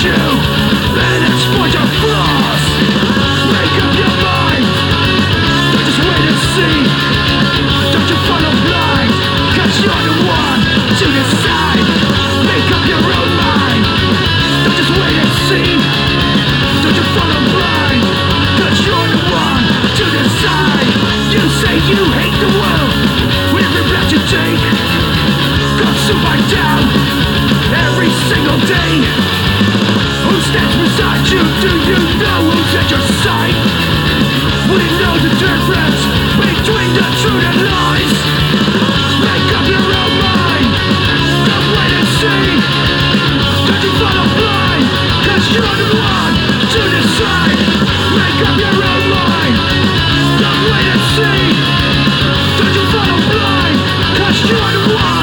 you see that you fell blind, cast you unwind.